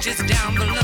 just down below.